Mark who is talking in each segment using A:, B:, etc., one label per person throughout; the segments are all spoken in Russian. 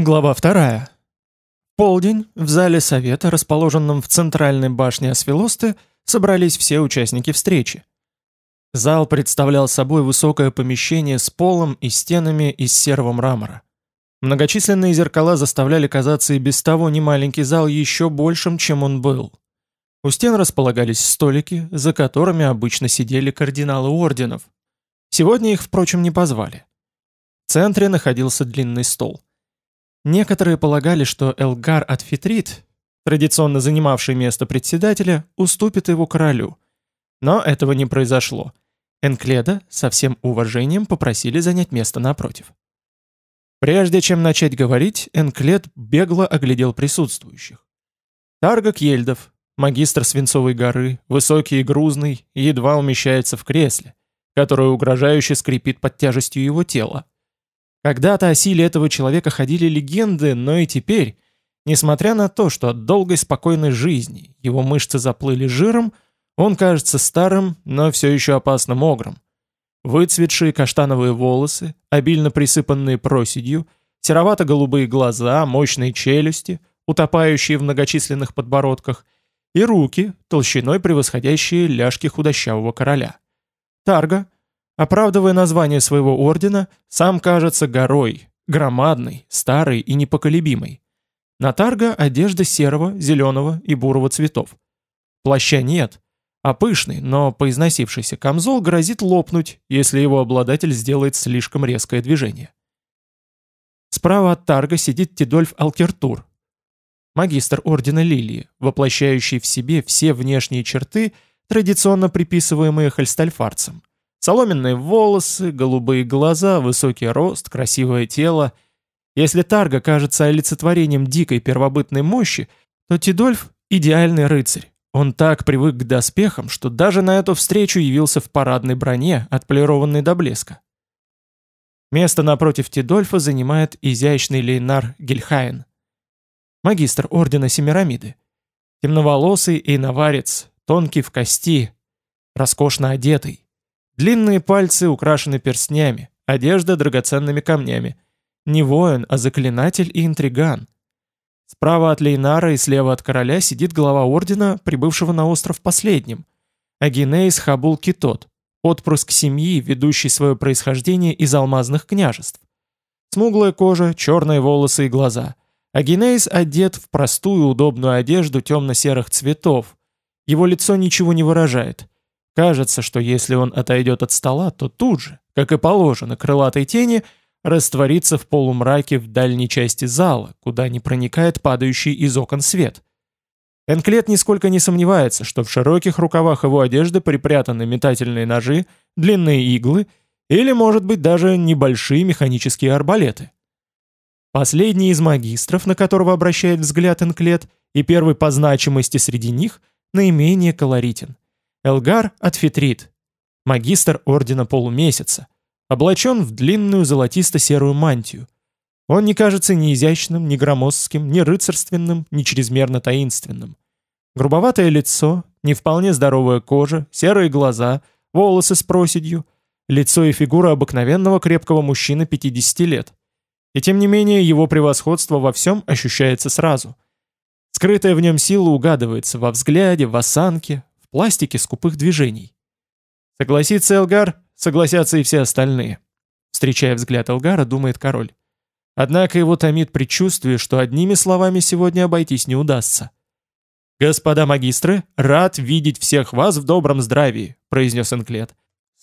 A: Глава вторая. Полдень в зале совета, расположенном в центральной башне Асфилосты, собрались все участники встречи. Зал представлял собой высокое помещение с полом и стенами из серого мрамора. Многочисленные зеркала заставляли казаться и без того немаленький зал еще большим, чем он был. У стен располагались столики, за которыми обычно сидели кардиналы орденов. Сегодня их, впрочем, не позвали. В центре находился длинный стол. Некоторые полагали, что Элгар от Фитрит, традиционно занимавший место председателя, уступит его королю. Но этого не произошло. Энкледа со всем уважением попросили занять место напротив. Прежде чем начать говорить, Энклед бегло оглядел присутствующих. Таргак Ельдов, магистр Свинцовой горы, высокий и грузный, едва умещается в кресле, которое угрожающе скрипит под тяжестью его тела. Когда-то о силе этого человека ходили легенды, но и теперь, несмотря на то, что от долгой спокойной жизни его мышцы заплыли жиром, он кажется старым, но все еще опасным огром. Выцветшие каштановые волосы, обильно присыпанные проседью, серовато-голубые глаза, мощные челюсти, утопающие в многочисленных подбородках, и руки, толщиной превосходящие ляжки худощавого короля. Тарга — Оправдывая название своего ордена, сам кажется горой, громадной, старой и непоколебимой. На тарга одежда серого, зеленого и бурого цветов. Плаща нет, а пышный, но поизносившийся камзол грозит лопнуть, если его обладатель сделает слишком резкое движение. Справа от тарга сидит Тидольф Алкертур, магистр ордена Лилии, воплощающий в себе все внешние черты, традиционно приписываемые хальстальфарцам. Соломенные волосы, голубые глаза, высокий рост, красивое тело. Если Тарга кажется олицетворением дикой первобытной мощи, то Тидольф — идеальный рыцарь. Он так привык к доспехам, что даже на эту встречу явился в парадной броне, отполированной до блеска. Место напротив Тидольфа занимает изящный Лейнар Гельхайн, магистр ордена Семирамиды. Темноволосый и наварец, тонкий в кости, роскошно одетый. Длинные пальцы украшены перстнями, одежда драгоценными камнями. Не воин, а заклинатель и интриган. Справа от Лейнара и слева от короля сидит глава ордена, прибывшего на остров последним. Агинеис Хабул Китот, отпрыск семьи, ведущий свое происхождение из алмазных княжеств. Смуглая кожа, черные волосы и глаза. Агинеис одет в простую удобную одежду темно-серых цветов. Его лицо ничего не выражает. Кажется, что если он отойдет от стола, то тут же, как и положено крылатой тени, растворится в полумраке в дальней части зала, куда не проникает падающий из окон свет. Энклет нисколько не сомневается, что в широких рукавах его одежды припрятаны метательные ножи, длинные иглы или, может быть, даже небольшие механические арбалеты. Последний из магистров, на которого обращает взгляд Энклет, и первый по значимости среди них, наименее колоритен – Элгар Атфитрит, магистр Ордена Полумесяца, облачен в длинную золотисто-серую мантию. Он не кажется ни изящным, ни громоздким, ни рыцарственным, ни чрезмерно таинственным. Грубоватое лицо, не вполне здоровая кожа, серые глаза, волосы с проседью, лицо и фигура обыкновенного крепкого мужчины 50 лет. И тем не менее его превосходство во всем ощущается сразу. Скрытая в нем сила угадывается во взгляде, в осанке, пластике скупых движений. Согласится Элгар, согласятся и все остальные. Встречая взгляд Элгара, думает король. Однако его томит предчувствие, что одними словами сегодня обойтись не удастся. «Господа магистры, рад видеть всех вас в добром здравии», — произнес Энклет.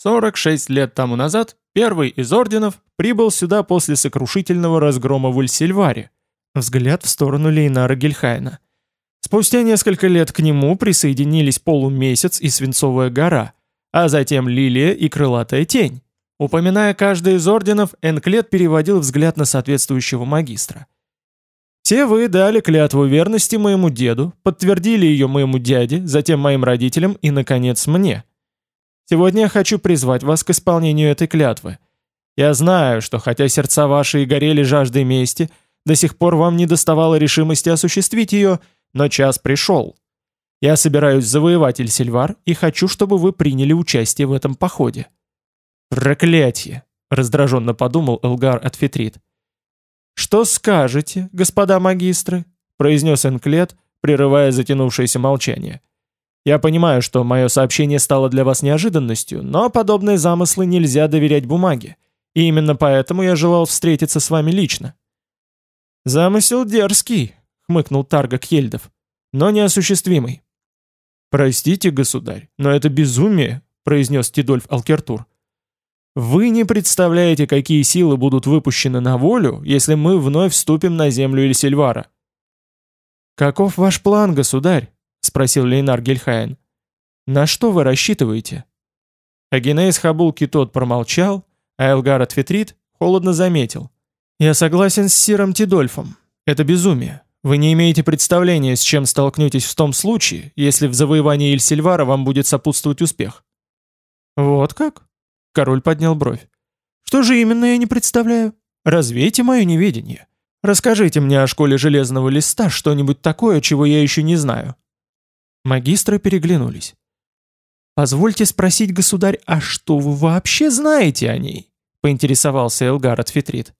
A: «46 лет тому назад первый из орденов прибыл сюда после сокрушительного разгрома в Ульсильваре». Взгляд в сторону Лейнара Гельхайна. Спустя несколько лет к нему присоединились полумесяц и свинцовая гора, а затем лилия и крылатая тень. Упоминая каждый из орденов, Энклет переводил взгляд на соответствующего магистра. «Все вы дали клятву верности моему деду, подтвердили ее моему дяде, затем моим родителям и, наконец, мне. Сегодня я хочу призвать вас к исполнению этой клятвы. Я знаю, что хотя сердца ваши и горели жаждой мести, до сих пор вам не доставало решимости осуществить ее – но час пришел. Я собираюсь завоевать Эльсильвар и хочу, чтобы вы приняли участие в этом походе». «Проклятье!» — раздраженно подумал Элгар от Фетрит. «Что скажете, господа магистры?» — произнес Энклет, прерывая затянувшееся молчание. «Я понимаю, что мое сообщение стало для вас неожиданностью, но подобные замыслы нельзя доверять бумаге, и именно поэтому я желал встретиться с вами лично». «Замысел дерзкий», — хмыкнул Тарга Кельдов, — «но неосуществимый». «Простите, государь, но это безумие», — произнес Тидольф Алкертур. «Вы не представляете, какие силы будут выпущены на волю, если мы вновь вступим на землю Эльсильвара». «Каков ваш план, государь?» — спросил Лейнар Гельхайн. «На что вы рассчитываете?» Агенейс Хабулки тот промолчал, а Элгар Атфетрит холодно заметил. «Я согласен с Сиром Тидольфом. Это безумие. Вы не имеете представления, с чем столкнетесь в том случае, если в завоевании Ильсильвара вам будет сопутствовать успех». «Вот как?» — король поднял бровь. «Что же именно я не представляю? Развейте мое неведение. Расскажите мне о школе Железного Листа что-нибудь такое, чего я еще не знаю». Магистры переглянулись. «Позвольте спросить, государь, а что вы вообще знаете о ней?» — поинтересовался Элгар от Фетрит.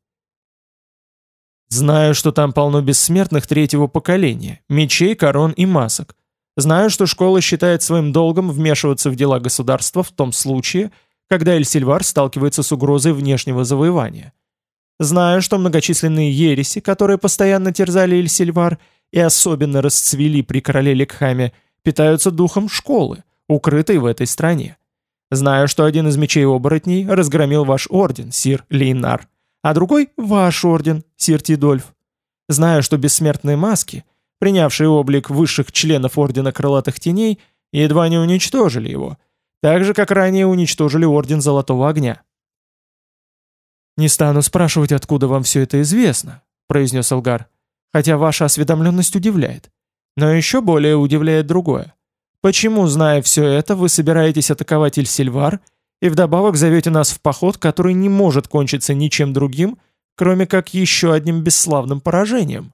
A: «Знаю, что там полно бессмертных третьего поколения, мечей, корон и масок. Знаю, что школа считает своим долгом вмешиваться в дела государства в том случае, когда Эльсильвар сталкивается с угрозой внешнего завоевания. Знаю, что многочисленные ереси, которые постоянно терзали Эльсильвар и особенно расцвели при короле Лекхаме, питаются духом школы, укрытой в этой стране. Знаю, что один из мечей-оборотней разгромил ваш орден, сир Лейнар, а другой — ваш орден, сир Тидольф. Знаю, что бессмертные маски, принявшие облик высших членов Ордена Крылатых Теней, едва не уничтожили его, так же, как ранее уничтожили Орден Золотого Огня. «Не стану спрашивать, откуда вам все это известно», — произнес Алгар, «хотя ваша осведомленность удивляет. Но еще более удивляет другое. Почему, зная все это, вы собираетесь атаковать Ильсильвар и вдобавок зовете нас в поход, который не может кончиться ничем другим, кроме как еще одним бесславным поражением?»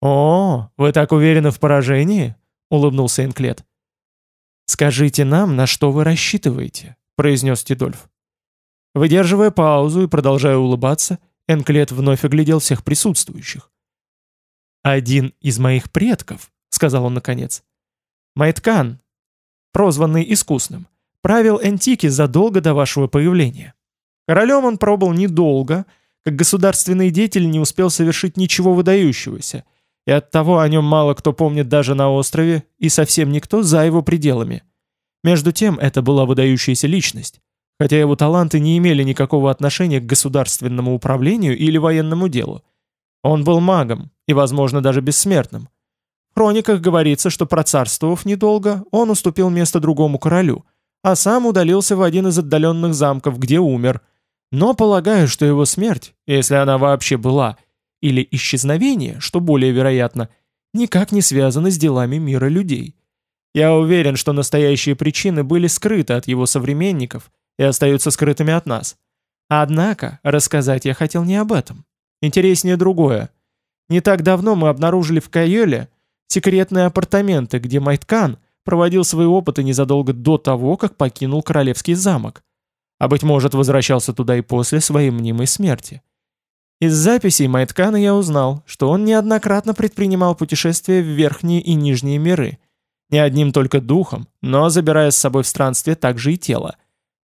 A: «О, вы так уверены в поражении?» — улыбнулся Энклет. «Скажите нам, на что вы рассчитываете», — произнес Тидольф. Выдерживая паузу и продолжая улыбаться, Энклет вновь оглядел всех присутствующих. «Один из моих предков», — сказал он наконец, — «Майткан, прозванный Искусным, правил Энтики задолго до вашего появления. Королем он пробыл недолго, как государственный деятель не успел совершить ничего выдающегося, и оттого о нем мало кто помнит даже на острове, и совсем никто за его пределами. Между тем, это была выдающаяся личность, хотя его таланты не имели никакого отношения к государственному управлению или военному делу. Он был магом, и, возможно, даже бессмертным. В хрониках говорится, что процарствовав недолго, он уступил место другому королю, а сам удалился в один из отдаленных замков, где умер. Но полагаю, что его смерть, если она вообще была, или исчезновение, что более вероятно, никак не связаны с делами мира людей. Я уверен, что настоящие причины были скрыты от его современников – и остаются скрытыми от нас. Однако, рассказать я хотел не об этом. Интереснее другое. Не так давно мы обнаружили в Кайоле секретные апартаменты, где Майткан проводил свои опыты незадолго до того, как покинул королевский замок. А быть может, возвращался туда и после своей мнимой смерти. Из записей Майткана я узнал, что он неоднократно предпринимал путешествия в верхние и нижние миры. Не одним только духом, но забирая с собой в странстве также и тело.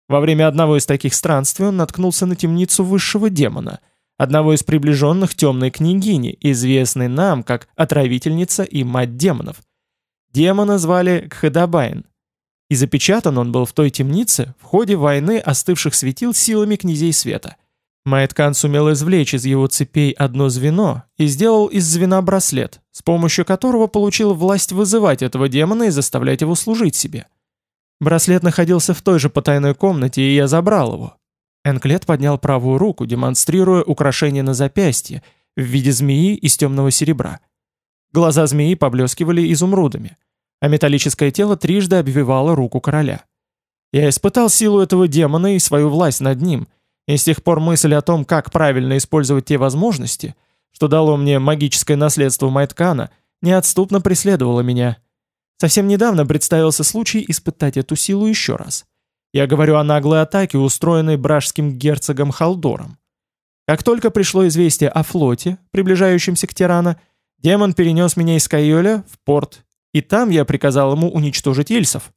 A: Во время одного из таких странствий он наткнулся на темницу высшего демона, одного из приближенных темной княгини, известной нам как отравительница и мать демонов. Демона звали Кхедабайн. И запечатан он был в той темнице в ходе войны остывших светил силами князей света. Майткан сумел извлечь из его цепей одно звено и сделал из звена браслет, с помощью которого получил власть вызывать этого демона и заставлять его служить себе. Браслет находился в той же потайной комнате, и я забрал его. Энклет поднял правую руку, демонстрируя украшение на запястье в виде змеи из темного серебра. Глаза змеи поблескивали изумрудами, а металлическое тело трижды обвивало руку короля. Я испытал силу этого демона и свою власть над ним, и с тех пор мысль о том, как правильно использовать те возможности, что дало мне магическое наследство Майткана, неотступно преследовала меня — Совсем недавно представился случай испытать эту силу еще раз. Я говорю о наглой атаке, устроенной бражским герцогом Халдором. Как только пришло известие о флоте, приближающемся к Тирана, демон перенес меня из Кайоля в порт, и там я приказал ему уничтожить ильсов.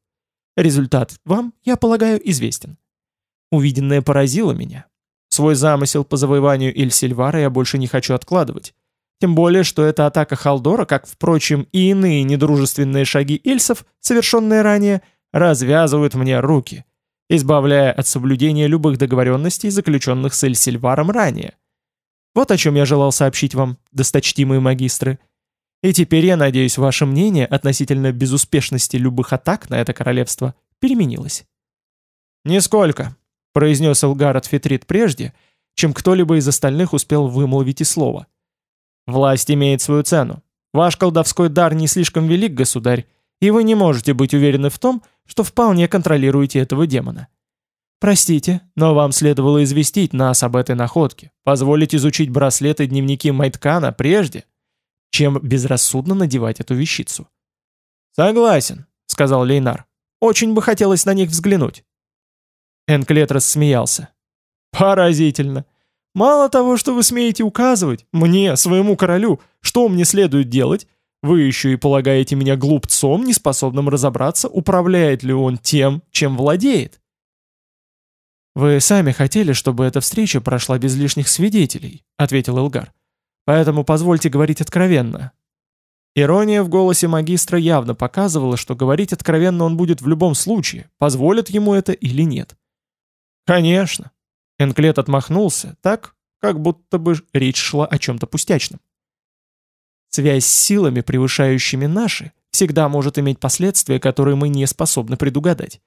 A: Результат вам, я полагаю, известен. Увиденное поразило меня. Свой замысел по завоеванию Иль-Сильвара я больше не хочу откладывать. Тем более, что эта атака Халдора, как, впрочем, и иные недружественные шаги Ильсов, совершенные ранее, развязывают мне руки, избавляя от соблюдения любых договоренностей, заключенных с Эль-Сильваром ранее. Вот о чем я желал сообщить вам, досточтимые магистры. И теперь, я надеюсь, ваше мнение относительно безуспешности любых атак на это королевство переменилось. «Нисколько», — произнес Элгард Фетрит прежде, чем кто-либо из остальных успел вымолвить и слово. «Власть имеет свою цену. Ваш колдовской дар не слишком велик, государь, и вы не можете быть уверены в том, что вполне контролируете этого демона. Простите, но вам следовало известить нас об этой находке, позволить изучить браслеты и дневники Майткана прежде, чем безрассудно надевать эту вещицу. «Согласен», — сказал Лейнар. «Очень бы хотелось на них взглянуть». Энклет рассмеялся. «Поразительно. Мало того, что вы смеете указывать мне, своему королю, что мне следует делать, вы еще и полагаете меня глупцом, неспособным разобраться, управляет ли он тем, чем владеет. «Вы сами хотели, чтобы эта встреча прошла без лишних свидетелей», — ответил Элгар. «Поэтому позвольте говорить откровенно». Ирония в голосе магистра явно показывала, что говорить откровенно он будет в любом случае, позволят ему это или нет. «Конечно». Энклет отмахнулся, так, как будто бы речь шла о чем-то пустячном. Связь с силами, превышающими наши, всегда может иметь последствия, которые мы не способны предугадать.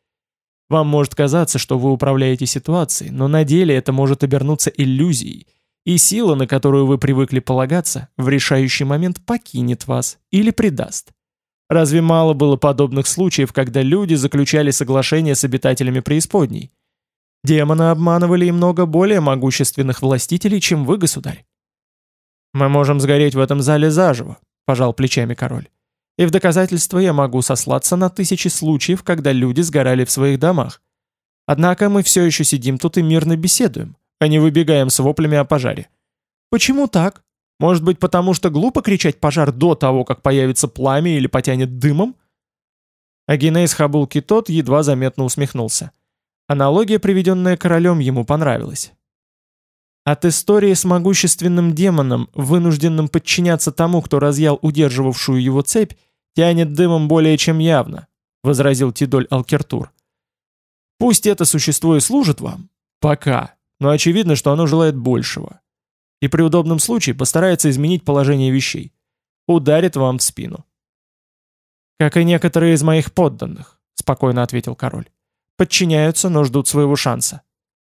A: Вам может казаться, что вы управляете ситуацией, но на деле это может обернуться иллюзией, и сила, на которую вы привыкли полагаться, в решающий момент покинет вас или предаст. Разве мало было подобных случаев, когда люди заключали соглашения с обитателями преисподней? Демоны обманывали и много более могущественных властителей, чем вы, государь. «Мы можем сгореть в этом зале заживо», — пожал плечами король. «И в доказательство я могу сослаться на тысячи случаев, когда люди сгорали в своих домах. Однако мы все еще сидим тут и мирно беседуем, а не выбегаем с воплями о пожаре. Почему так? Может быть, потому что глупо кричать пожар до того, как появится пламя или потянет дымом?» Агинейс Хабулки тот едва заметно усмехнулся. Аналогия, приведенная королем, ему понравилась. От истории с могущественным демоном, вынужденным подчиняться тому, кто разъял удерживавшую его цепь, тянет дымом более чем явно, возразил Тидоль Алкертур. Пусть это существо и служит вам, пока, но очевидно, что оно желает большего. И при удобном случае постарается изменить положение вещей. Ударит вам в спину. «Как и некоторые из моих подданных», — спокойно ответил король. «Подчиняются, но ждут своего шанса.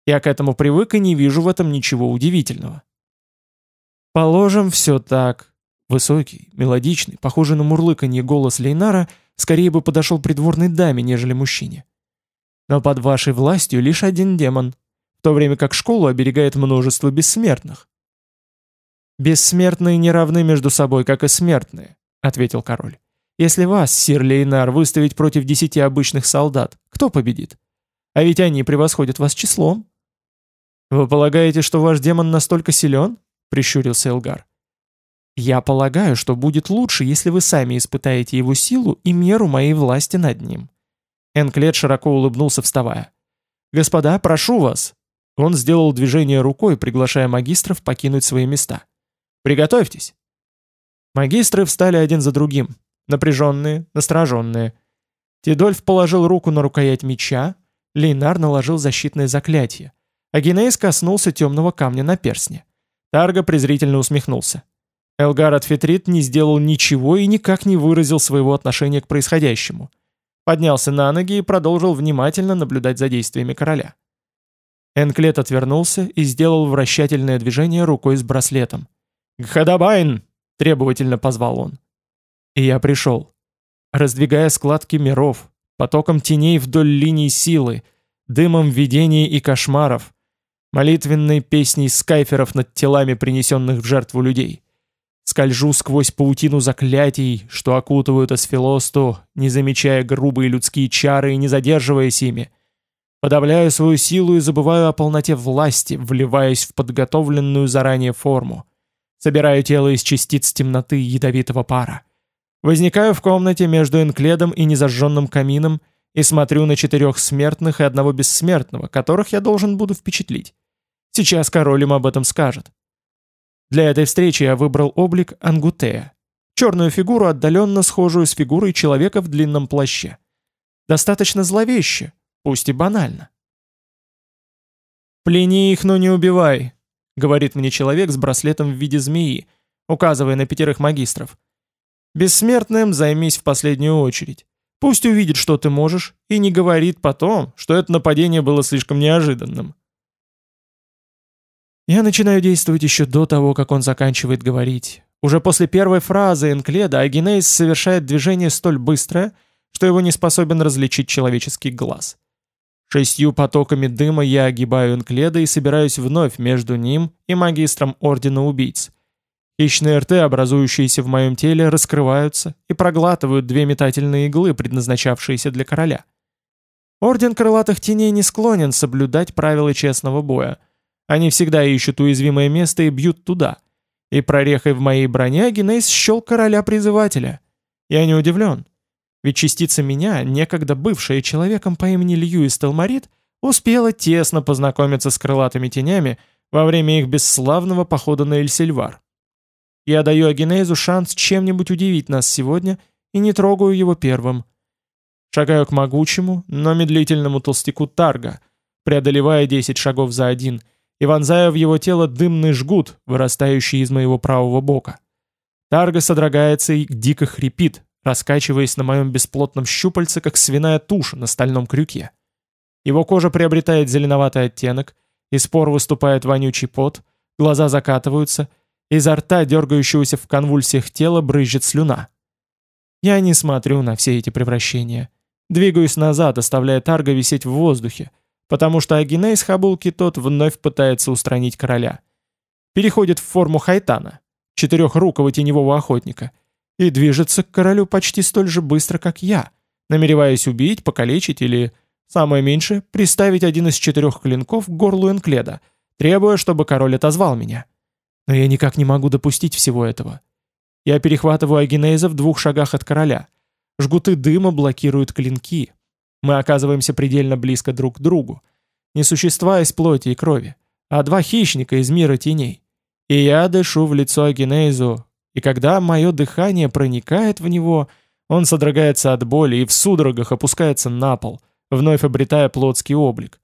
A: Я к этому привык и не вижу в этом ничего удивительного. Положим, все так. Высокий, мелодичный, похожий на мурлыканье голос Лейнара скорее бы подошел придворной даме, нежели мужчине. Но под вашей властью лишь один демон, то время как школу оберегает множество бессмертных. «Бессмертные не равны между собой, как и смертные», — ответил король. «Если вас, сир Лейнар, выставить против десяти обычных солдат, кто победит? А ведь они превосходят вас числом». «Вы полагаете, что ваш демон настолько силен?» — прищурился Элгар. «Я полагаю, что будет лучше, если вы сами испытаете его силу и меру моей власти над ним». Энклет широко улыбнулся, вставая. «Господа, прошу вас!» Он сделал движение рукой, приглашая магистров покинуть свои места. «Приготовьтесь!» Магистры встали один за другим, напряженные, настороженные. Тидольф положил руку на рукоять меча, Лейнар наложил защитное заклятие — Агинейс коснулся темного камня на перстне. Тарго презрительно усмехнулся. Элгард Фетрит не сделал ничего и никак не выразил своего отношения к происходящему. Поднялся на ноги и продолжил внимательно наблюдать за действиями короля. Энклет отвернулся и сделал вращательное движение рукой с браслетом. «Гхадабайн!» — требовательно позвал он. И я пришел. Раздвигая складки миров, потоком теней вдоль линий силы, дымом видений и кошмаров, молитвенной песней скайферов над телами принесенных в жертву людей. Скольжу сквозь паутину заклятий, что окутывают Асфилосту, не замечая грубые людские чары и не задерживаясь ими. Подавляю свою силу и забываю о полноте власти, вливаясь в подготовленную заранее форму. Собираю тело из частиц темноты ядовитого пара. Возникаю в комнате между Энкледом и незажженным камином и смотрю на четырех смертных и одного бессмертного, которых я должен буду впечатлить. Сейчас король им об этом скажет. Для этой встречи я выбрал облик Ангутея. Черную фигуру, отдаленно схожую с фигурой человека в длинном плаще. Достаточно зловеще, пусть и банально. «Плени их, но не убивай», — говорит мне человек с браслетом в виде змеи, указывая на пятерых магистров. «Бессмертным займись в последнюю очередь. Пусть увидит, что ты можешь, и не говорит потом, что это нападение было слишком неожиданным». Я начинаю действовать еще до того, как он заканчивает говорить. Уже после первой фразы Энкледа Агинейс совершает движение столь быстрое, что его не способен различить человеческий глаз. Шестью потоками дыма я огибаю Энкледа и собираюсь вновь между ним и магистром Ордена Убийц. Хищные рты, образующиеся в моем теле, раскрываются и проглатывают две метательные иглы, предназначавшиеся для короля. Орден Крылатых Теней не склонен соблюдать правила честного боя. Они всегда ищут уязвимое место и бьют туда – и прорехой в моей броне Генейс счел короля-призывателя. Я не удивлен. Ведь частица меня, некогда бывшая человеком по имени Льюис Телмарит, успела тесно познакомиться с крылатыми тенями во время их бесславного похода на Эльсильвар. Я даю Агенезу шанс чем-нибудь удивить нас сегодня и не трогаю его первым. Шагаю к могучему, но медлительному толстяку Тарга, преодолевая 10 шагов за один — и вонзаю в его тело дымный жгут, вырастающий из моего правого бока. Тарга содрогается и дико хрипит, раскачиваясь на моем бесплотном щупальце, как свиная туша на стальном крюке. Его кожа приобретает зеленоватый оттенок, из пор выступает вонючий пот, глаза закатываются, изо рта, дергающегося в конвульсиях тела, брызжет слюна. Я не смотрю на все эти превращения. Двигаюсь назад, оставляя Тарга висеть в воздухе, потому что Агиней с Хабулки тот вновь пытается устранить короля. Переходит в форму Хайтана, четырехрукого теневого охотника, и движется к королю почти столь же быстро, как я, намереваясь убить, покалечить или, самое меньшее, приставить один из четырех клинков к горлу Энкледа, требуя, чтобы король отозвал меня. Но я никак не могу допустить всего этого. Я перехватываю Агинейза в двух шагах от короля. Жгуты дыма блокируют клинки, мы оказываемся предельно близко друг к другу. Не существа из плоти и крови, а два хищника из мира теней. И я дышу в лицо Агенезу, и когда мое дыхание проникает в него, он содрогается от боли и в судорогах опускается на пол, вновь обретая плотский облик.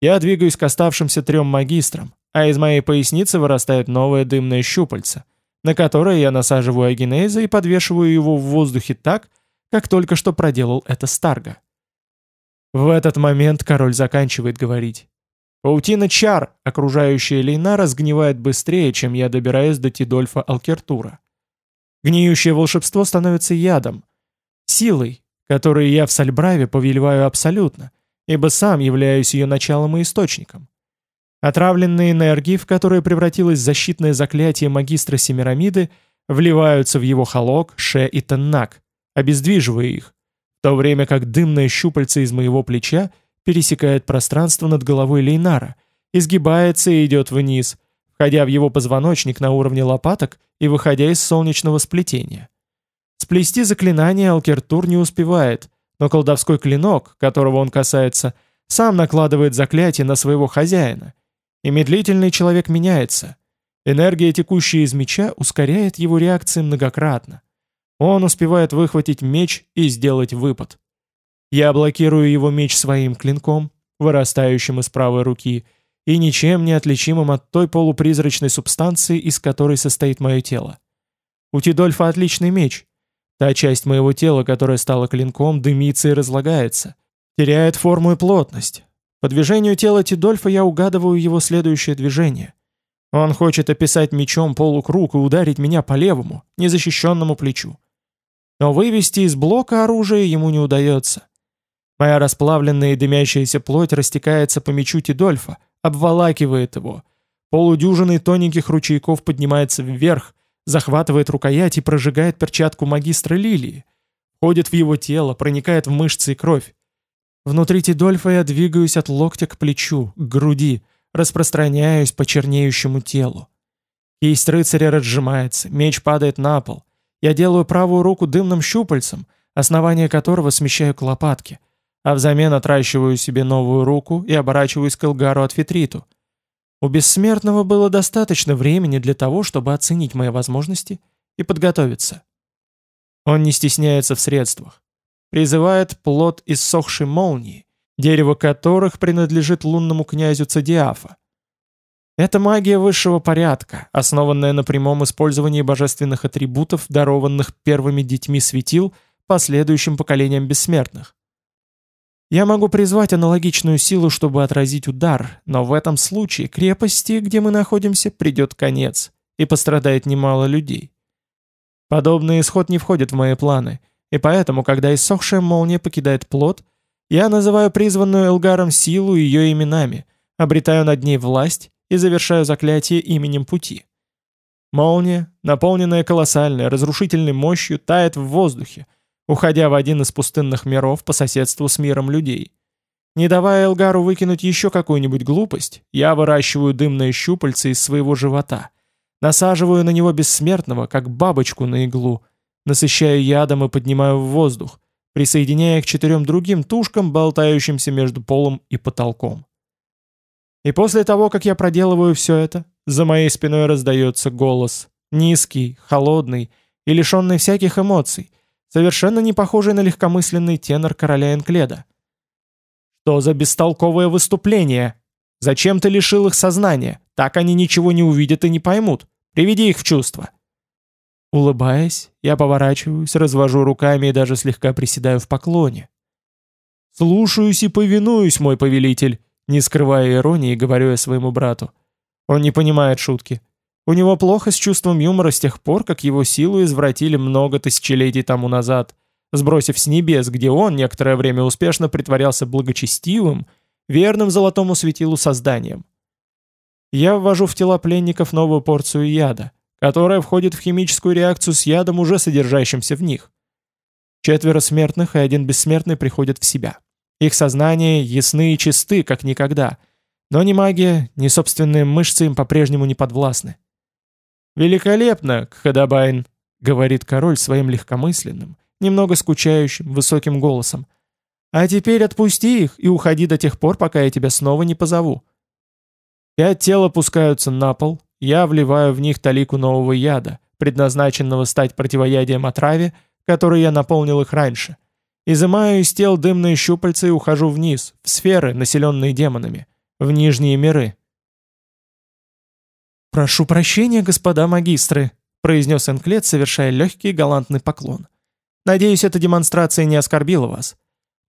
A: Я двигаюсь к оставшимся трем магистрам, а из моей поясницы вырастает новое дымное щупальце, на которое я насаживаю Агенеза и подвешиваю его в воздухе так, как только что проделал это Старга. В этот момент король заканчивает говорить. Паутина чар, окружающая Лейнара, сгнивает быстрее, чем я добираюсь до Тидольфа Алкертура. Гниющее волшебство становится ядом, силой, которой я в Сальбраве повелеваю абсолютно, ибо сам являюсь ее началом и источником. Отравленные энергии, в которые превратилось защитное заклятие магистра Семирамиды, вливаются в его халок, ше и теннак, обездвиживая их, то время как дымное щупальце из моего плеча пересекает пространство над головой Лейнара, изгибается и идет вниз, входя в его позвоночник на уровне лопаток и выходя из солнечного сплетения. Сплести заклинание Алкертур не успевает, но колдовской клинок, которого он касается, сам накладывает заклятие на своего хозяина, и медлительный человек меняется. Энергия, текущая из меча, ускоряет его реакции многократно. Он успевает выхватить меч и сделать выпад. Я блокирую его меч своим клинком, вырастающим из правой руки, и ничем не отличимым от той полупризрачной субстанции, из которой состоит мое тело. У Тидольфа отличный меч. Та часть моего тела, которая стала клинком, дымится и разлагается, теряет форму и плотность. По движению тела Тидольфа я угадываю его следующее движение. Он хочет описать мечом полукруг и ударить меня по левому, незащищенному плечу. Но вывести из блока оружие ему не удается. Моя расплавленная и дымящаяся плоть растекается по мечу Тидольфа, обволакивает его. Полудюжины тоненьких ручейков поднимается вверх, захватывает рукоять и прожигает перчатку магистра Лилии. Ходит в его тело, проникает в мышцы и кровь. Внутри Тидольфа я двигаюсь от локтя к плечу, к груди, распространяюсь по чернеющему телу. Кисть рыцаря разжимается, меч падает на пол. Я делаю правую руку дымным щупальцем, основание которого смещаю к лопатке, а взамен отращиваю себе новую руку и оборачиваюсь к Элгару от Фитриту. У бессмертного было достаточно времени для того, чтобы оценить мои возможности и подготовиться. Он не стесняется в средствах. Призывает плод иссохшей молнии, дерево которых принадлежит лунному князю Цадиафа. Это магия высшего порядка, основанная на прямом использовании божественных атрибутов, дарованных первыми детьми светил последующим поколениям бессмертных. Я могу призвать аналогичную силу, чтобы отразить удар, но в этом случае крепости, где мы находимся, придет конец, и пострадает немало людей. Подобный исход не входит в мои планы, и поэтому, когда иссохшая молния покидает плод, я называю призванную Элгаром силу ее именами, обретаю над ней власть и завершаю заклятие именем пути. Молния, наполненная колоссальной, разрушительной мощью, тает в воздухе, уходя в один из пустынных миров по соседству с миром людей. Не давая Элгару выкинуть еще какую-нибудь глупость, я выращиваю дымные щупальца из своего живота, насаживаю на него бессмертного, как бабочку на иглу, насыщаю ядом и поднимаю в воздух, присоединяя к четырем другим тушкам, болтающимся между полом и потолком. И после того, как я проделываю все это, за моей спиной раздается голос, низкий, холодный и лишенный всяких эмоций, совершенно не похожий на легкомысленный тенор короля Энкледа. «Что за бестолковое выступление? Зачем ты лишил их сознания? Так они ничего не увидят и не поймут. Приведи их в чувство». Улыбаясь, я поворачиваюсь, развожу руками и даже слегка приседаю в поклоне. «Слушаюсь и повинуюсь, мой повелитель. Не скрывая иронии, говорю я своему брату. Он не понимает шутки. У него плохо с чувством юмора с тех пор, как его силу извратили много тысячелетий тому назад, сбросив с небес, где он некоторое время успешно притворялся благочестивым, верным золотому светилу созданием. Я ввожу в тела пленников новую порцию яда, которая входит в химическую реакцию с ядом, уже содержащимся в них. Четверо смертных и один бессмертный приходят в себя. Их сознания ясны и чисты, как никогда. Но ни магия, ни собственные мышцы им по-прежнему не подвластны. «Великолепно, Кхадабайн», — говорит король своим легкомысленным, немного скучающим, высоким голосом. «А теперь отпусти их и уходи до тех пор, пока я тебя снова не позову». Пять тел опускаются на пол, я вливаю в них талику нового яда, предназначенного стать противоядием отраве, которой я наполнил их раньше — Изымаю из тел дымные щупальца и ухожу вниз, в сферы, населенные демонами, в нижние миры. «Прошу прощения, господа магистры», — произнес Энклет, совершая легкий галантный поклон. «Надеюсь, эта демонстрация не оскорбила вас.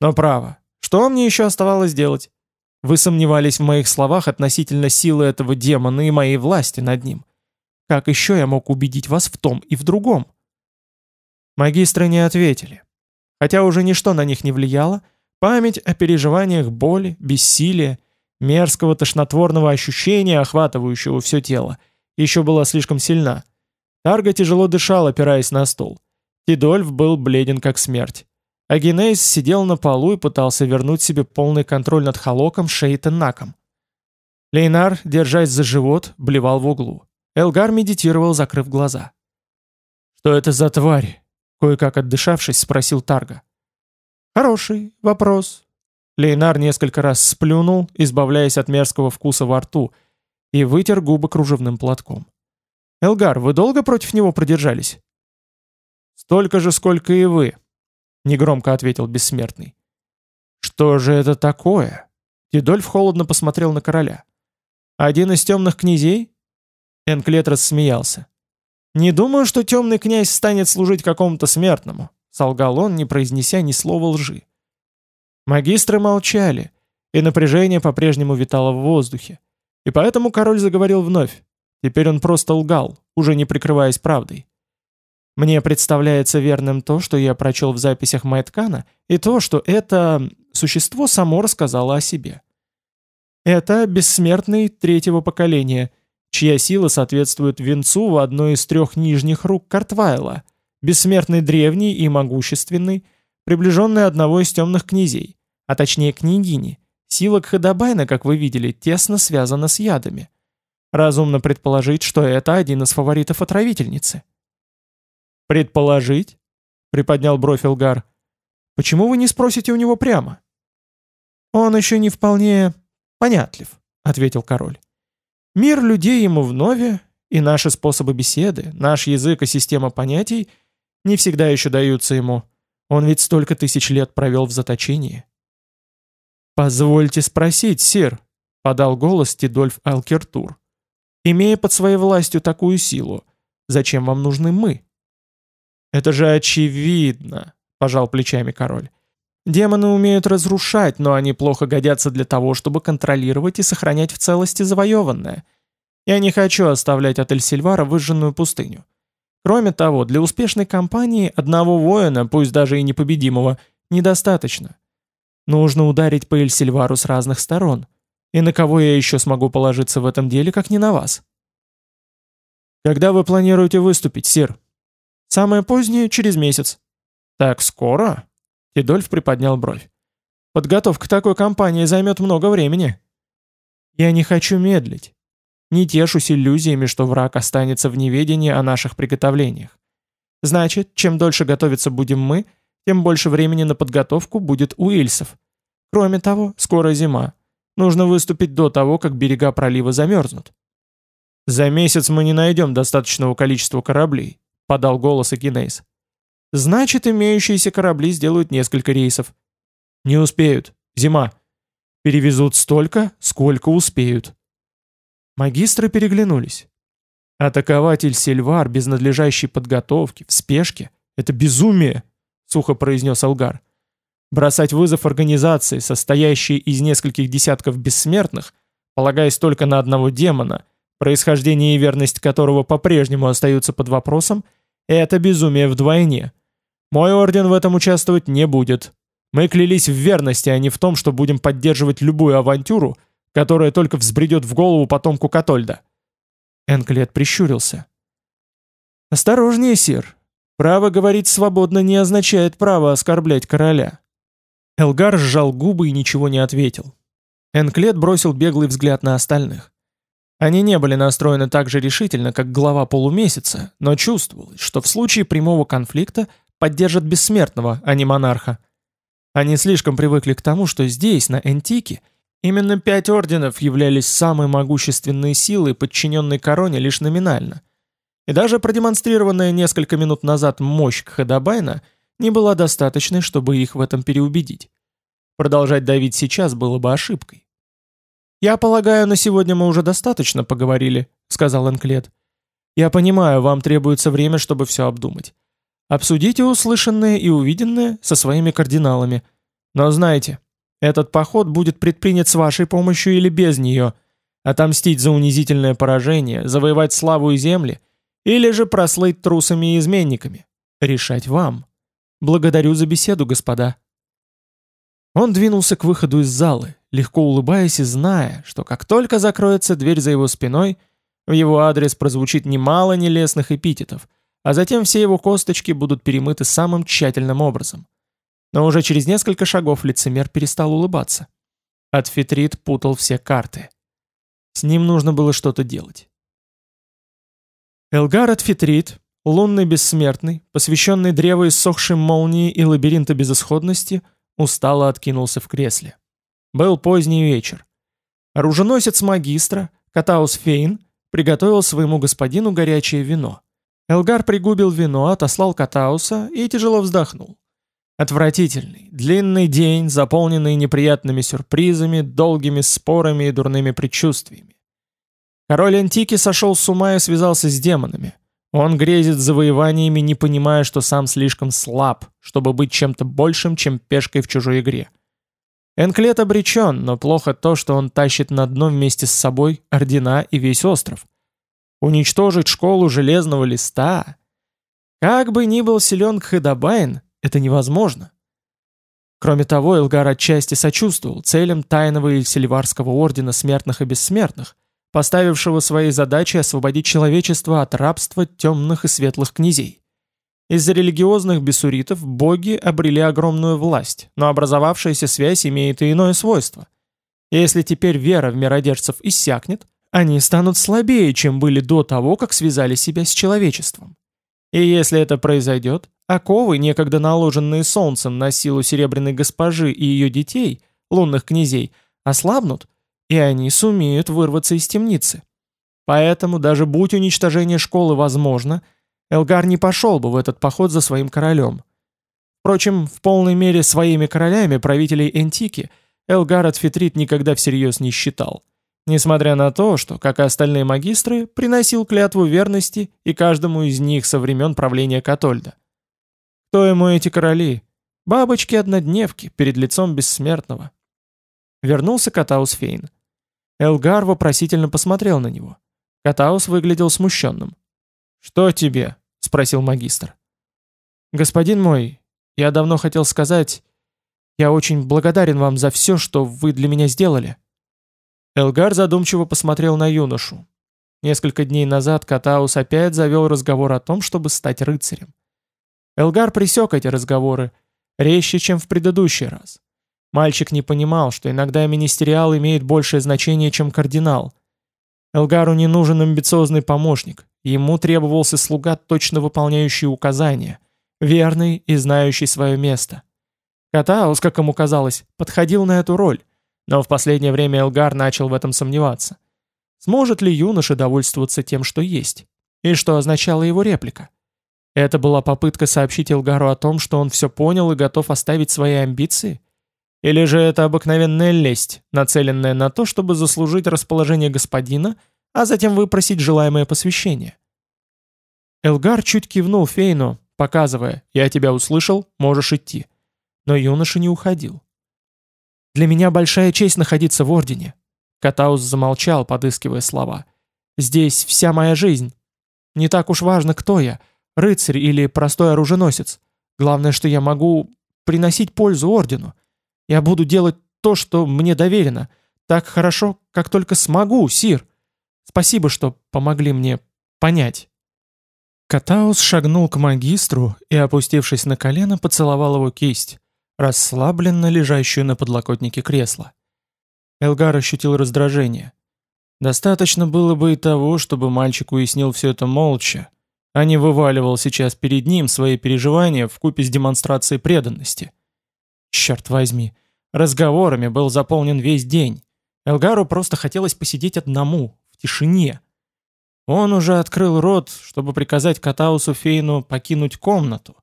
A: Но право, что мне еще оставалось делать? Вы сомневались в моих словах относительно силы этого демона и моей власти над ним. Как еще я мог убедить вас в том и в другом?» Магистры не ответили. Хотя уже ничто на них не влияло, память о переживаниях боли, бессилия, мерзкого тошнотворного ощущения, охватывающего все тело, еще была слишком сильна. Тарга тяжело дышал, опираясь на стол. Тидольф был бледен как смерть. А Генейс сидел на полу и пытался вернуть себе полный контроль над Халоком, Шейтеннаком. Лейнар, держась за живот, блевал в углу. Элгар медитировал, закрыв глаза. «Что это за тварь?» Кое-как отдышавшись, спросил Тарга. «Хороший вопрос». Лейнар несколько раз сплюнул, избавляясь от мерзкого вкуса во рту, и вытер губы кружевным платком. «Элгар, вы долго против него продержались?» «Столько же, сколько и вы», — негромко ответил бессмертный. «Что же это такое?» Тидольф холодно посмотрел на короля. «Один из темных князей?» Энклет рассмеялся. «Не думаю, что темный князь станет служить какому-то смертному», — солгал он, не произнеся ни слова лжи. Магистры молчали, и напряжение по-прежнему витало в воздухе. И поэтому король заговорил вновь. Теперь он просто лгал, уже не прикрываясь правдой. Мне представляется верным то, что я прочел в записях Майткана, и то, что это существо само рассказало о себе. Это бессмертный третьего поколения, чья сила соответствует венцу в одной из трех нижних рук Картвайла, бессмертный древний и могущественный, приближенный одного из темных князей, а точнее княгини, сила Кхадабайна, как вы видели, тесно связана с ядами. Разумно предположить, что это один из фаворитов отравительницы. «Предположить?» — приподнял бровь Элгар. «Почему вы не спросите у него прямо?» «Он еще не вполне понятлив», — ответил король. «Мир людей ему вновь, и наши способы беседы, наш язык и система понятий не всегда еще даются ему. Он ведь столько тысяч лет провел в заточении». «Позвольте спросить, сир», — подал голос Тидольф Алкертур. «Имея под своей властью такую силу, зачем вам нужны мы?» «Это же очевидно», — пожал плечами король. «Демоны умеют разрушать, но они плохо годятся для того, чтобы контролировать и сохранять в целости завоеванное. Я не хочу оставлять от Эльсильвара выжженную пустыню. Кроме того, для успешной кампании одного воина, пусть даже и непобедимого, недостаточно. Нужно ударить по Эльсильвару с разных сторон. И на кого я еще смогу положиться в этом деле, как не на вас?» «Когда вы планируете выступить, сир?» Самое позднее — через месяц». «Так скоро?» Тидольф приподнял бровь. «Подготовка такой кампании займет много времени». «Я не хочу медлить. Не тешусь иллюзиями, что враг останется в неведении о наших приготовлениях. Значит, чем дольше готовиться будем мы, тем больше времени на подготовку будет у ильсов. Кроме того, скоро зима. Нужно выступить до того, как берега пролива замерзнут. За месяц мы не найдем достаточного количества кораблей, — подал голос Экинейс. «Значит, имеющиеся корабли сделают несколько рейсов». «Не успеют. Зима. Перевезут столько, сколько успеют». Магистры переглянулись. «Атакователь Сильвар без надлежащей подготовки, в спешке — это безумие», — сухо произнес Алгар. «Бросать вызов организации, состоящей из нескольких десятков бессмертных, полагаясь только на одного демона, происхождение и верность которого по-прежнему остаются под вопросом — это безумие вдвойне. Мой орден в этом участвовать не будет. Мы клялись в верности, а не в том, что будем поддерживать любую авантюру, которая только взбредет в голову потомку Катольда. Энклет прищурился. «Осторожнее, сир. Право говорить свободно не означает право оскорблять короля». Элгар сжал губы и ничего не ответил. Энклет бросил беглый взгляд на остальных. Они не были настроены так же решительно, как глава полумесяца, но чувствовалось, что в случае прямого конфликта поддержат бессмертного, а не монарха. Они слишком привыкли к тому, что здесь, на Энтике, именно пять орденов являлись самой могущественной силой, подчиненной короне лишь номинально. И даже продемонстрированная несколько минут назад мощь Кхадабайна не была достаточной, чтобы их в этом переубедить. Продолжать давить сейчас было бы ошибкой. «Я полагаю, на сегодня мы уже достаточно поговорили», — сказал Энклет. «Я понимаю, вам требуется время, чтобы все обдумать. Обсудите услышанное и увиденное со своими кардиналами. Но знайте, этот поход будет предпринят с вашей помощью или без нее. Отомстить за унизительное поражение, завоевать славу и земли, или же прослыть трусами и изменниками. Решать вам. Благодарю за беседу, господа». Он двинулся к выходу из залы, легко улыбаясь и зная, что как только закроется дверь за его спиной, в его адрес прозвучит немало нелестных эпитетов, а затем все его косточки будут перемыты самым тщательным образом. Но уже через несколько шагов лицемер перестал улыбаться. Атфитрит путал все карты. С ним нужно было что-то делать. Элгар Атфитрит, лунный бессмертный, посвященный древу иссохшей молнии и лабиринта безысходности — устало откинулся в кресле. Был поздний вечер. Оруженосец магистра, Катаус Фейн, приготовил своему господину горячее вино. Элгар пригубил вино, отослал Катауса и тяжело вздохнул. Отвратительный, длинный день, заполненный неприятными сюрпризами, долгими спорами и дурными предчувствиями. Король Антики сошел с ума и связался с демонами. Он грезит завоеваниями, не понимая, что сам слишком слаб, чтобы быть чем-то большим, чем пешкой в чужой игре. Энклет обречен, но плохо то, что он тащит на дно вместе с собой ордена и весь остров. Уничтожить школу железного листа... Как бы ни был силен Кхедабайн, это невозможно. Кроме того, Элгар отчасти сочувствовал целям тайного Ильсельварского ордена смертных и бессмертных, поставившего своей задачей освободить человечество от рабства темных и светлых князей. Из-за религиозных бессуритов боги обрели огромную власть, но образовавшаяся связь имеет и иное свойство. Если теперь вера в миродержцев иссякнет, они станут слабее, чем были до того, как связали себя с человечеством. И если это произойдет, оковы, некогда наложенные солнцем на силу серебряной госпожи и ее детей, лунных князей, ослабнут, и они сумеют вырваться из темницы. Поэтому, даже будь уничтожение школы возможно, Элгар не пошел бы в этот поход за своим королем. Впрочем, в полной мере своими королями правителей Энтики Элгар от Фитрит никогда всерьез не считал. Несмотря на то, что, как и остальные магистры, приносил клятву верности и каждому из них со времен правления Катольда. Кто ему эти короли? Бабочки-однодневки перед лицом бессмертного. Вернулся Катаус Фейн. Элгар вопросительно посмотрел на него. Катаус выглядел смущенным. «Что тебе?» — спросил магистр. «Господин мой, я давно хотел сказать, я очень благодарен вам за все, что вы для меня сделали». Элгар задумчиво посмотрел на юношу. Несколько дней назад Катаус опять завел разговор о том, чтобы стать рыцарем. Элгар пресек эти разговоры, резче, чем в предыдущий раз. Мальчик не понимал, что иногда министериал имеет большее значение, чем кардинал. Элгару не нужен амбициозный помощник, ему требовался слуга, точно выполняющий указания, верный и знающий свое место. Катаус, как ему казалось, подходил на эту роль, но в последнее время Элгар начал в этом сомневаться. Сможет ли юноша довольствоваться тем, что есть? И что означала его реплика? Это была попытка сообщить Элгару о том, что он все понял и готов оставить свои амбиции? Или же это обыкновенная лесть, нацеленная на то, чтобы заслужить расположение господина, а затем выпросить желаемое посвящение? Элгар чуть кивнул Фейну, показывая «Я тебя услышал, можешь идти». Но юноша не уходил. Для меня большая честь находиться в Ордене». Катаус замолчал, подыскивая слова. «Здесь вся моя жизнь. Не так уж важно, кто я, рыцарь или простой оруженосец. Главное, что я могу приносить пользу Ордену. Я буду делать то, что мне доверено, так хорошо, как только смогу, Сир. Спасибо, что помогли мне понять». Катаус шагнул к магистру и, опустившись на колено, поцеловал его кисть расслабленно лежащую на подлокотнике кресла. Элгар ощутил раздражение. Достаточно было бы и того, чтобы мальчик уяснил все это молча, а не вываливал сейчас перед ним свои переживания в купе с демонстрацией преданности. Черт возьми, разговорами был заполнен весь день. Элгару просто хотелось посидеть одному, в тишине. Он уже открыл рот, чтобы приказать Катаусу Фейну покинуть комнату,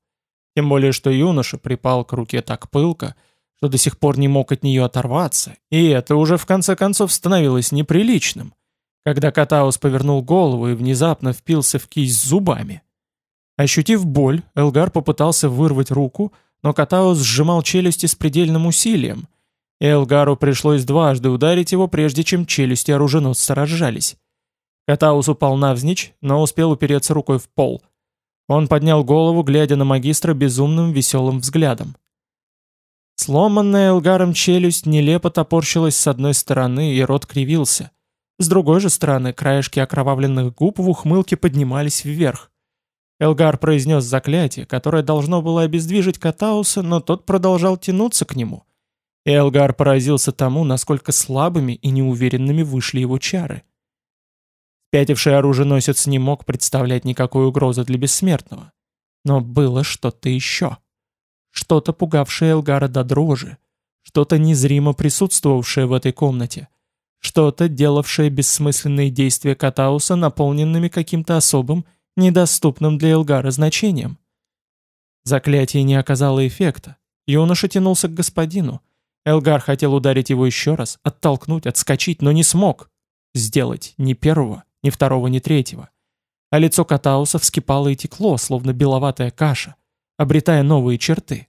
A: тем более, что юноша припал к руке так пылко, что до сих пор не мог от нее оторваться, и это уже в конце концов становилось неприличным, когда Катаус повернул голову и внезапно впился в кисть зубами. Ощутив боль, Элгар попытался вырвать руку, но Катаус сжимал челюсти с предельным усилием, Элгару пришлось дважды ударить его, прежде чем челюсти оруженосца разжались. Катаус упал навзничь, но успел упереться рукой в пол — он поднял голову, глядя на магистра безумным веселым взглядом. Сломанная Элгаром челюсть нелепо топорщилась с одной стороны, и рот кривился. С другой же стороны, краешки окровавленных губ в ухмылке поднимались вверх. Элгар произнес заклятие, которое должно было обездвижить Катауса, но тот продолжал тянуться к нему. Элгар поразился тому, насколько слабыми и неуверенными вышли его чары. Пятивший оруженосец не мог представлять никакой угрозы для бессмертного. Но было что-то еще. Что-то пугавшее Элгара до дрожи. Что-то незримо присутствовавшее в этой комнате. Что-то, делавшее бессмысленные действия Катауса наполненными каким-то особым, недоступным для Элгара значением. Заклятие не оказало эффекта. Юноша тянулся к господину. Элгар хотел ударить его еще раз, оттолкнуть, отскочить, но не смог. Сделать ни первого, ни второго, ни третьего. А лицо Катауса вскипало и текло, словно беловатая каша, обретая новые черты.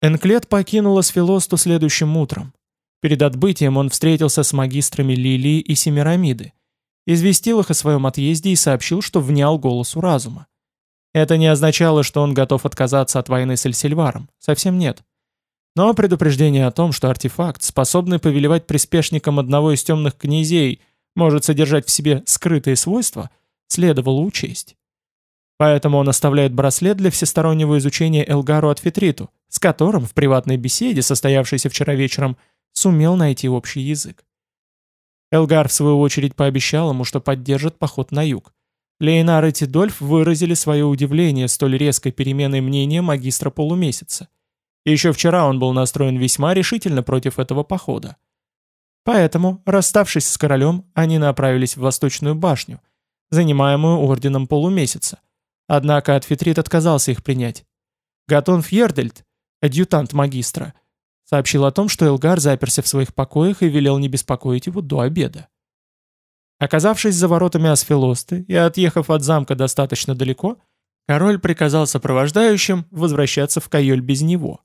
A: Энклет покинула Сфилосту следующим утром. Перед отбытием он встретился с магистрами Лилии и Семирамиды, известил их о своем отъезде и сообщил, что внял голосу разума. Это не означало, что он готов отказаться от войны с Эльсильваром. Совсем нет. Но предупреждение о том, что артефакт, способный повелевать приспешником одного из темных князей, может содержать в себе скрытые свойства, следовало учесть. Поэтому он оставляет браслет для всестороннего изучения Элгару от Фитриту, с которым в приватной беседе, состоявшейся вчера вечером, сумел найти общий язык. Элгар, в свою очередь, пообещал ему, что поддержит поход на юг. Лейнар и Тидольф выразили свое удивление столь резкой переменой мнения магистра полумесяца. Еще вчера он был настроен весьма решительно против этого похода. Поэтому, расставшись с королем, они направились в Восточную башню, занимаемую орденом полумесяца. Однако Атфитрит отказался их принять. Гатон Фьердельд, адъютант магистра, сообщил о том, что Элгар заперся в своих покоях и велел не беспокоить его до обеда. Оказавшись за воротами Асфилосты и отъехав от замка достаточно далеко, король приказал сопровождающим возвращаться в Кайоль без него.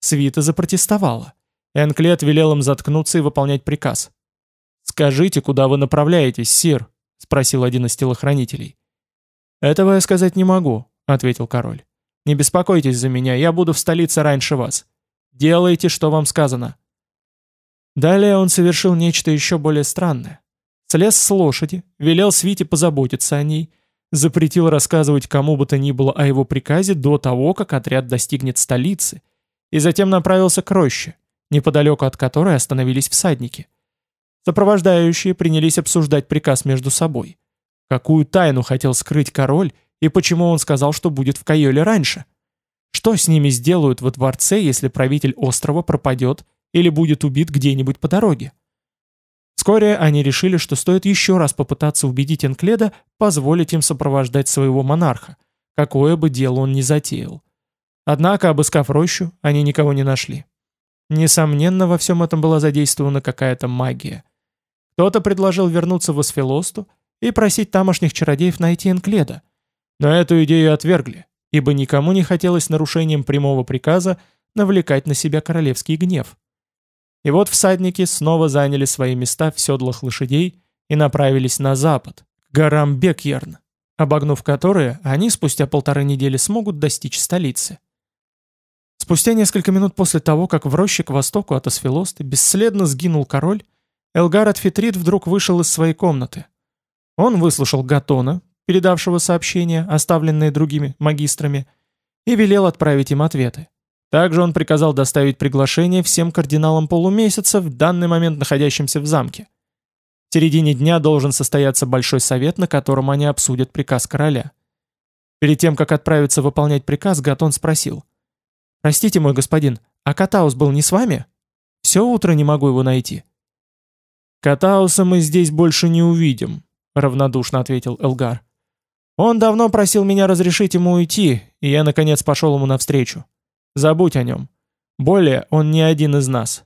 A: Свита запротестовала. Энклет велел им заткнуться и выполнять приказ. «Скажите, куда вы направляетесь, сир?» — спросил один из телохранителей. «Этого я сказать не могу», — ответил король. «Не беспокойтесь за меня, я буду в столице раньше вас. Делайте, что вам сказано». Далее он совершил нечто еще более странное. Слез с лошади, велел Свите позаботиться о ней, запретил рассказывать кому бы то ни было о его приказе до того, как отряд достигнет столицы, и затем направился к роще, неподалеку от которой остановились всадники. Сопровождающие принялись обсуждать приказ между собой. Какую тайну хотел скрыть король и почему он сказал, что будет в Кайоле раньше? Что с ними сделают во дворце, если правитель острова пропадет или будет убит где-нибудь по дороге? Вскоре они решили, что стоит еще раз попытаться убедить Энкледа позволить им сопровождать своего монарха, какое бы дело он ни затеял. Однако, обыскав рощу, они никого не нашли. Несомненно, во всем этом была задействована какая-то магия. Кто-то предложил вернуться в Асфилосту и просить тамошних чародеев найти Энкледа. Но эту идею отвергли, ибо никому не хотелось нарушением прямого приказа навлекать на себя королевский гнев. И вот всадники снова заняли свои места в седлах лошадей и направились на запад, к горам Бекьерн, обогнув которые они спустя полторы недели смогут достичь столицы. Спустя несколько минут после того, как в роще к востоку от Асфилосты бесследно сгинул король, Элгарат Фитрит вдруг вышел из своей комнаты. Он выслушал Гатона, передавшего сообщения, оставленные другими магистрами, и велел отправить им ответы. Также он приказал доставить приглашение всем кардиналам полумесяца, в данный момент находящимся в замке. В середине дня должен состояться большой совет, на котором они обсудят приказ короля. Перед тем, как отправиться выполнять приказ, Гатон спросил. «Простите, мой господин, а Катаус был не с вами? Все утро не могу его найти». «Катауса мы здесь больше не увидим», — равнодушно ответил Элгар. «Он давно просил меня разрешить ему уйти, и я, наконец, пошел ему навстречу. Забудь о нем. Более он не один из нас.